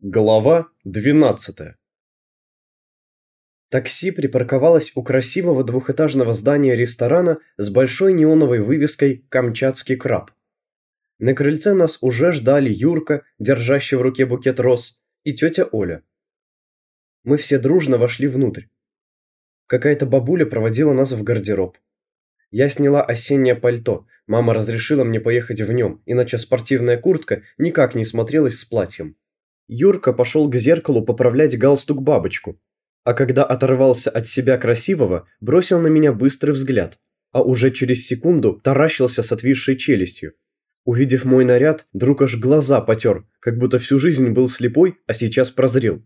Глава 12 Такси припарковалось у красивого двухэтажного здания ресторана с большой неоновой вывеской «Камчатский краб». На крыльце нас уже ждали Юрка, держащий в руке букет роз, и тетя Оля. Мы все дружно вошли внутрь. Какая-то бабуля проводила нас в гардероб. Я сняла осеннее пальто, мама разрешила мне поехать в нем, иначе спортивная куртка никак не смотрелась с платьем. Юрка пошел к зеркалу поправлять галстук-бабочку, а когда оторвался от себя красивого, бросил на меня быстрый взгляд, а уже через секунду таращился с отвисшей челюстью. Увидев мой наряд, друг аж глаза потер, как будто всю жизнь был слепой, а сейчас прозрел.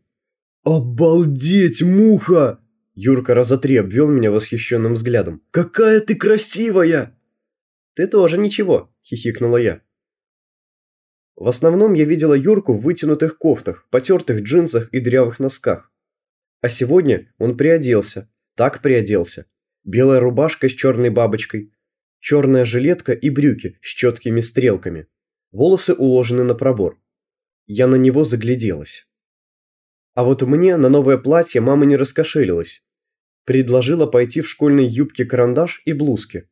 «Обалдеть, муха!» Юрка раза три обвел меня восхищенным взглядом. «Какая ты красивая!» «Ты тоже ничего», – хихикнула я. В основном я видела Юрку в вытянутых кофтах, потертых джинсах и дрявых носках. А сегодня он приоделся, так приоделся. Белая рубашка с черной бабочкой, черная жилетка и брюки с четкими стрелками. Волосы уложены на пробор. Я на него загляделась. А вот мне на новое платье мама не раскошелилась. Предложила пойти в школьной юбке карандаш и блузке.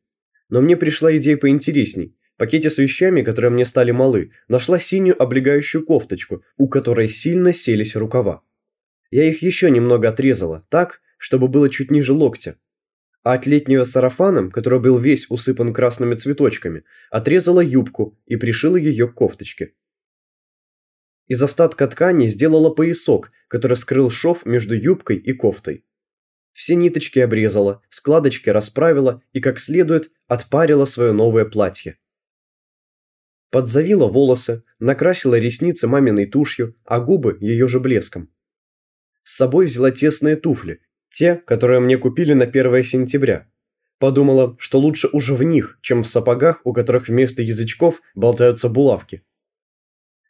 Но мне пришла идея поинтересней пакете с вещами, которые мне стали малы, нашла синюю облегающую кофточку, у которой сильно селись рукава. Я их еще немного отрезала, так, чтобы было чуть ниже локтя. А от летнего сарафаном, который был весь усыпан красными цветочками, отрезала юбку и пришила ее к кофточке. Из остатка ткани сделала поясок, который скрыл шов между юбкой и кофтой. Все ниточки обрезала, складочки расправила и как следует отпарила свое новое платье. Подзавила волосы, накрасила ресницы маминой тушью, а губы ее же блеском. С собой взяла тесные туфли, те, которые мне купили на 1 сентября. Подумала, что лучше уже в них, чем в сапогах, у которых вместо язычков болтаются булавки.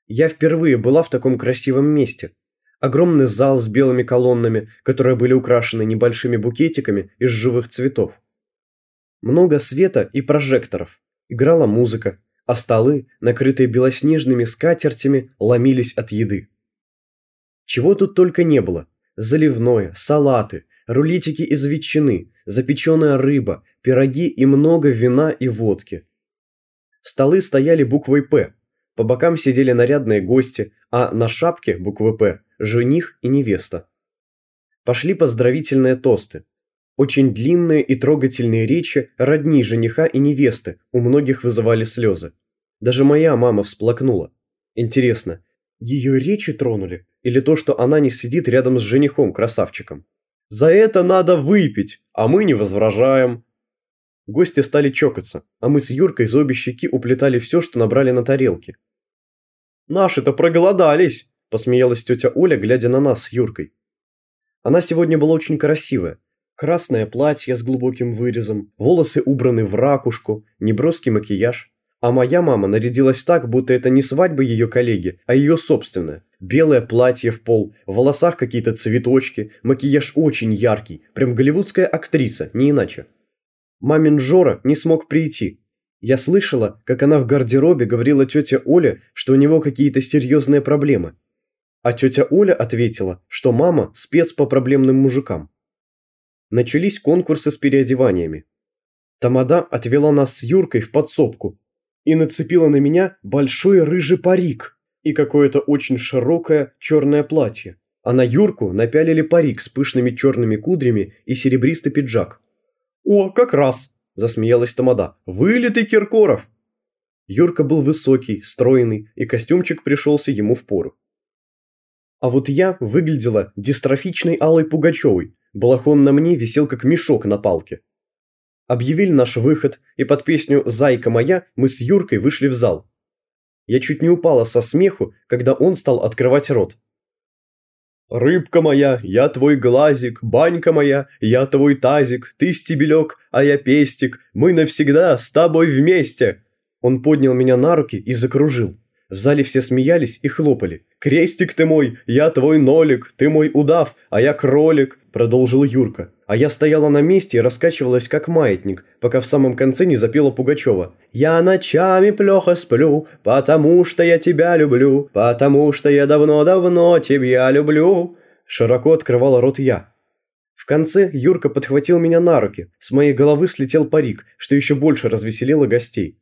Я впервые была в таком красивом месте. Огромный зал с белыми колоннами, которые были украшены небольшими букетиками из живых цветов. Много света и прожекторов. Играла музыка, а столы, накрытые белоснежными скатертями, ломились от еды. Чего тут только не было. Заливное, салаты, рулетики из ветчины, запеченная рыба, пироги и много вина и водки. Столы стояли буквой «П», по бокам сидели нарядные гости, а на шапке буквы «П» – жених и невеста. Пошли поздравительные тосты. Очень длинные и трогательные речи родни жениха и невесты у многих вызывали слезы. Даже моя мама всплакнула. Интересно, ее речи тронули? Или то, что она не сидит рядом с женихом-красавчиком? За это надо выпить, а мы не возражаем. Гости стали чокаться, а мы с Юркой за обе щеки уплетали все, что набрали на тарелке. «Наши-то проголодались!» – посмеялась тетя Оля, глядя на нас с Юркой. Она сегодня была очень красивая, Красное платье с глубоким вырезом, волосы убраны в ракушку, неброский макияж. А моя мама нарядилась так, будто это не свадьба ее коллеги, а ее собственная. Белое платье в пол, в волосах какие-то цветочки, макияж очень яркий, прям голливудская актриса, не иначе. Мамин Жора не смог прийти. Я слышала, как она в гардеробе говорила тете Оле, что у него какие-то серьезные проблемы. А тетя Оля ответила, что мама спец по проблемным мужикам начались конкурсы с переодеваниями. Тамада отвела нас с Юркой в подсобку и нацепила на меня большой рыжий парик и какое-то очень широкое черное платье. А на Юрку напялили парик с пышными черными кудрями и серебристый пиджак. «О, как раз!» – засмеялась Тамада. «Вылитый Киркоров!» Юрка был высокий, стройный, и костюмчик пришелся ему в пору. А вот я выглядела дистрофичной Аллой Пугачевой, Балахон на мне висел как мешок на палке. Объявили наш выход, и под песню «Зайка моя» мы с Юркой вышли в зал. Я чуть не упала со смеху, когда он стал открывать рот. «Рыбка моя, я твой глазик, банька моя, я твой тазик, ты стебелек, а я пестик, мы навсегда с тобой вместе!» Он поднял меня на руки и закружил. В зале все смеялись и хлопали. «Крестик ты мой, я твой нолик, ты мой удав, а я кролик», – продолжил Юрка. А я стояла на месте и раскачивалась как маятник, пока в самом конце не запела Пугачева. «Я ночами плохо сплю, потому что я тебя люблю, потому что я давно-давно тебя люблю». Широко открывала рот я. В конце Юрка подхватил меня на руки, с моей головы слетел парик, что еще больше развеселило гостей.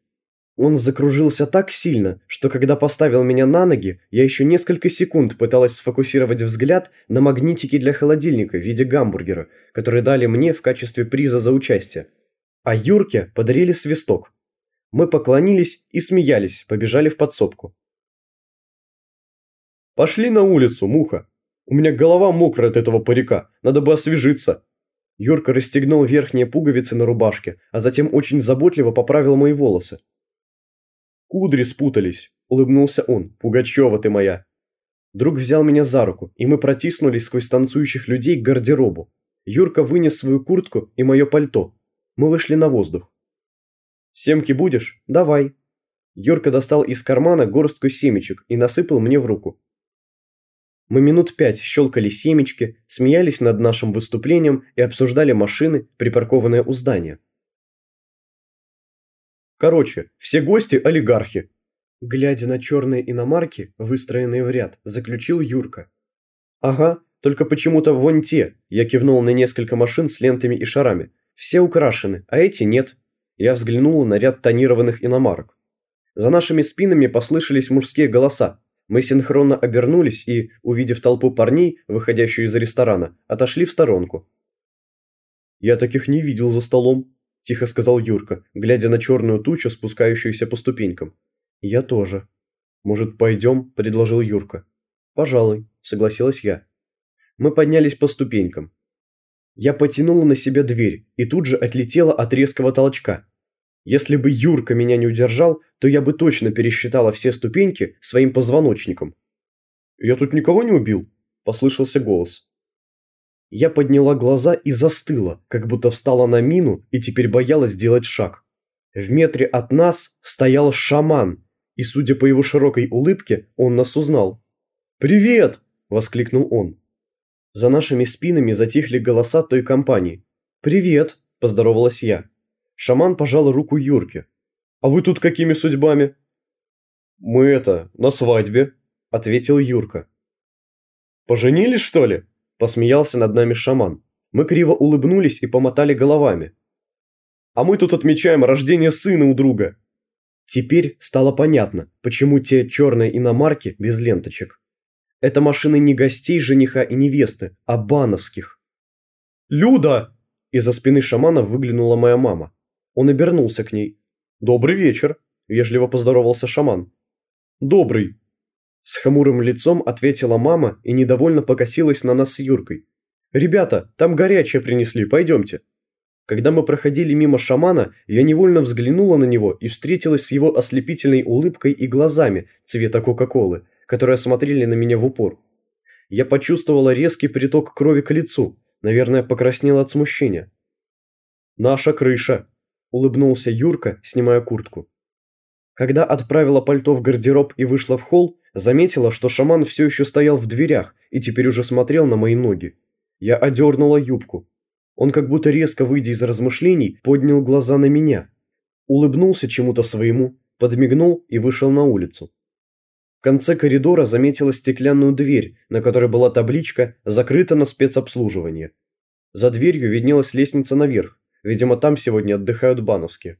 Он закружился так сильно, что когда поставил меня на ноги, я еще несколько секунд пыталась сфокусировать взгляд на магнитике для холодильника в виде гамбургера, который дали мне в качестве приза за участие. А Юрке подарили свисток. Мы поклонились и смеялись, побежали в подсобку. «Пошли на улицу, муха! У меня голова мокрая от этого парика, надо бы освежиться!» Юрка расстегнул верхние пуговицы на рубашке, а затем очень заботливо поправил мои волосы. «Кудри спутались», – улыбнулся он. «Пугачева ты моя». Друг взял меня за руку, и мы протиснулись сквозь танцующих людей к гардеробу. Юрка вынес свою куртку и мое пальто. Мы вышли на воздух. «Семки будешь? Давай». Юрка достал из кармана горстку семечек и насыпал мне в руку. Мы минут пять щелкали семечки, смеялись над нашим выступлением и обсуждали машины, припаркованные у здания. Короче, все гости – олигархи. Глядя на черные иномарки, выстроенные в ряд, заключил Юрка. Ага, только почему-то вон те, я кивнул на несколько машин с лентами и шарами. Все украшены, а эти нет. Я взглянула на ряд тонированных иномарок. За нашими спинами послышались мужские голоса. Мы синхронно обернулись и, увидев толпу парней, выходящую из ресторана, отошли в сторонку. «Я таких не видел за столом», – тихо сказал Юрка, глядя на черную тучу, спускающуюся по ступенькам. «Я тоже». «Может, пойдем?» – предложил Юрка. «Пожалуй», – согласилась я. Мы поднялись по ступенькам. Я потянула на себя дверь и тут же отлетела от резкого толчка. Если бы Юрка меня не удержал, то я бы точно пересчитала все ступеньки своим позвоночником. «Я тут никого не убил?» – послышался голос. Я подняла глаза и застыла, как будто встала на мину и теперь боялась сделать шаг. В метре от нас стоял шаман, и, судя по его широкой улыбке, он нас узнал. «Привет!» – воскликнул он. За нашими спинами затихли голоса той компании. «Привет!» – поздоровалась я. Шаман пожал руку Юрке. «А вы тут какими судьбами?» «Мы это, на свадьбе», – ответил Юрка. «Поженились, что ли?» Посмеялся над нами шаман. Мы криво улыбнулись и помотали головами. А мы тут отмечаем рождение сына у друга. Теперь стало понятно, почему те черные иномарки без ленточек. Это машины не гостей жениха и невесты, а бановских. «Люда!» Из-за спины шамана выглянула моя мама. Он обернулся к ней. «Добрый вечер!» – вежливо поздоровался шаман. «Добрый!» С хмурым лицом ответила мама и недовольно покосилась на нас с Юркой. «Ребята, там горячее принесли, пойдемте». Когда мы проходили мимо шамана, я невольно взглянула на него и встретилась с его ослепительной улыбкой и глазами цвета Кока-Колы, которые смотрели на меня в упор. Я почувствовала резкий приток крови к лицу, наверное, покраснела от смущения. «Наша крыша», – улыбнулся Юрка, снимая куртку. Когда отправила пальто в гардероб и вышла в холл, Заметила, что шаман все еще стоял в дверях и теперь уже смотрел на мои ноги. Я одернула юбку. Он как будто резко выйдя из размышлений, поднял глаза на меня. Улыбнулся чему-то своему, подмигнул и вышел на улицу. В конце коридора заметила стеклянную дверь, на которой была табличка «Закрыто на спецобслуживание». За дверью виднелась лестница наверх, видимо там сегодня отдыхают бановские.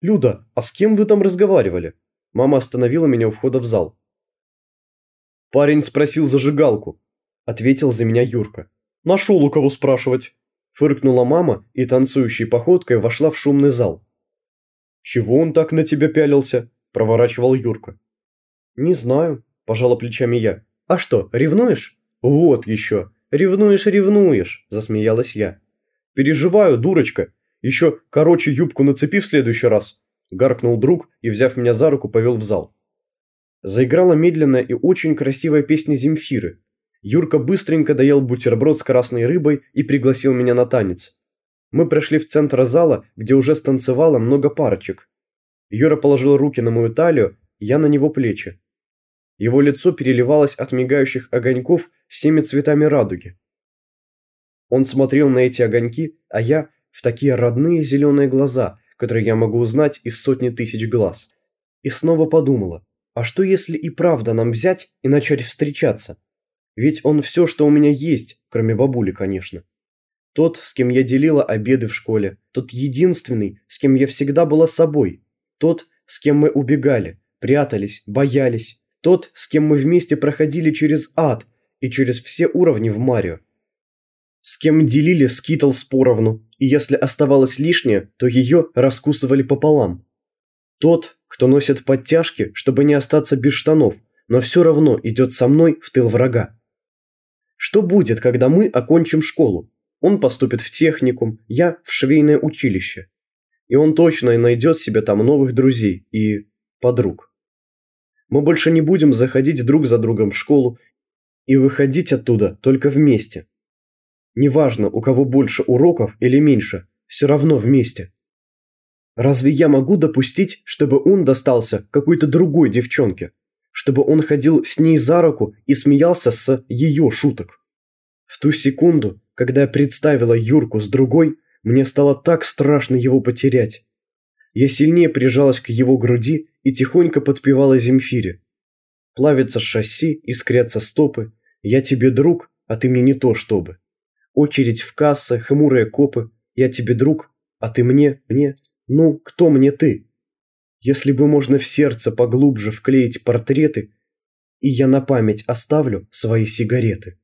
«Люда, а с кем вы там разговаривали?» Мама остановила меня у входа в зал. «Парень спросил зажигалку», – ответил за меня Юрка. «Нашел у кого спрашивать», – фыркнула мама и танцующей походкой вошла в шумный зал. «Чего он так на тебя пялился?» – проворачивал Юрка. «Не знаю», – пожала плечами я. «А что, ревнуешь?» «Вот еще. Ревнуешь, ревнуешь», – засмеялась я. «Переживаю, дурочка. Еще короче юбку нацепи в следующий раз. Гаркнул друг и, взяв меня за руку, повел в зал. Заиграла медленная и очень красивая песня Земфиры. Юрка быстренько доел бутерброд с красной рыбой и пригласил меня на танец. Мы прошли в центр зала, где уже станцевало много парочек. Юра положил руки на мою талию, я на него плечи. Его лицо переливалось от мигающих огоньков всеми цветами радуги. Он смотрел на эти огоньки, а я в такие родные зеленые глаза, которые я могу узнать из сотни тысяч глаз. И снова подумала, а что если и правда нам взять и начать встречаться? Ведь он все, что у меня есть, кроме бабули, конечно. Тот, с кем я делила обеды в школе, тот единственный, с кем я всегда была собой, тот, с кем мы убегали, прятались, боялись, тот, с кем мы вместе проходили через ад и через все уровни в Марио. С кем делили скитлс поровну, и если оставалось лишнее, то ее раскусывали пополам. Тот, кто носит подтяжки, чтобы не остаться без штанов, но все равно идет со мной в тыл врага. Что будет, когда мы окончим школу? Он поступит в техникум, я в швейное училище. И он точно найдет себе там новых друзей и подруг. Мы больше не будем заходить друг за другом в школу и выходить оттуда только вместе. Неважно, у кого больше уроков или меньше, все равно вместе. Разве я могу допустить, чтобы он достался какой-то другой девчонке? Чтобы он ходил с ней за руку и смеялся с ее шуток? В ту секунду, когда я представила Юрку с другой, мне стало так страшно его потерять. Я сильнее прижалась к его груди и тихонько подпевала Земфире. Плавится шасси, искрятся стопы. Я тебе друг, а ты мне не то чтобы. Очередь в кассы, хмурые копы. Я тебе друг, а ты мне, мне. Ну, кто мне ты? Если бы можно в сердце поглубже вклеить портреты, и я на память оставлю свои сигареты.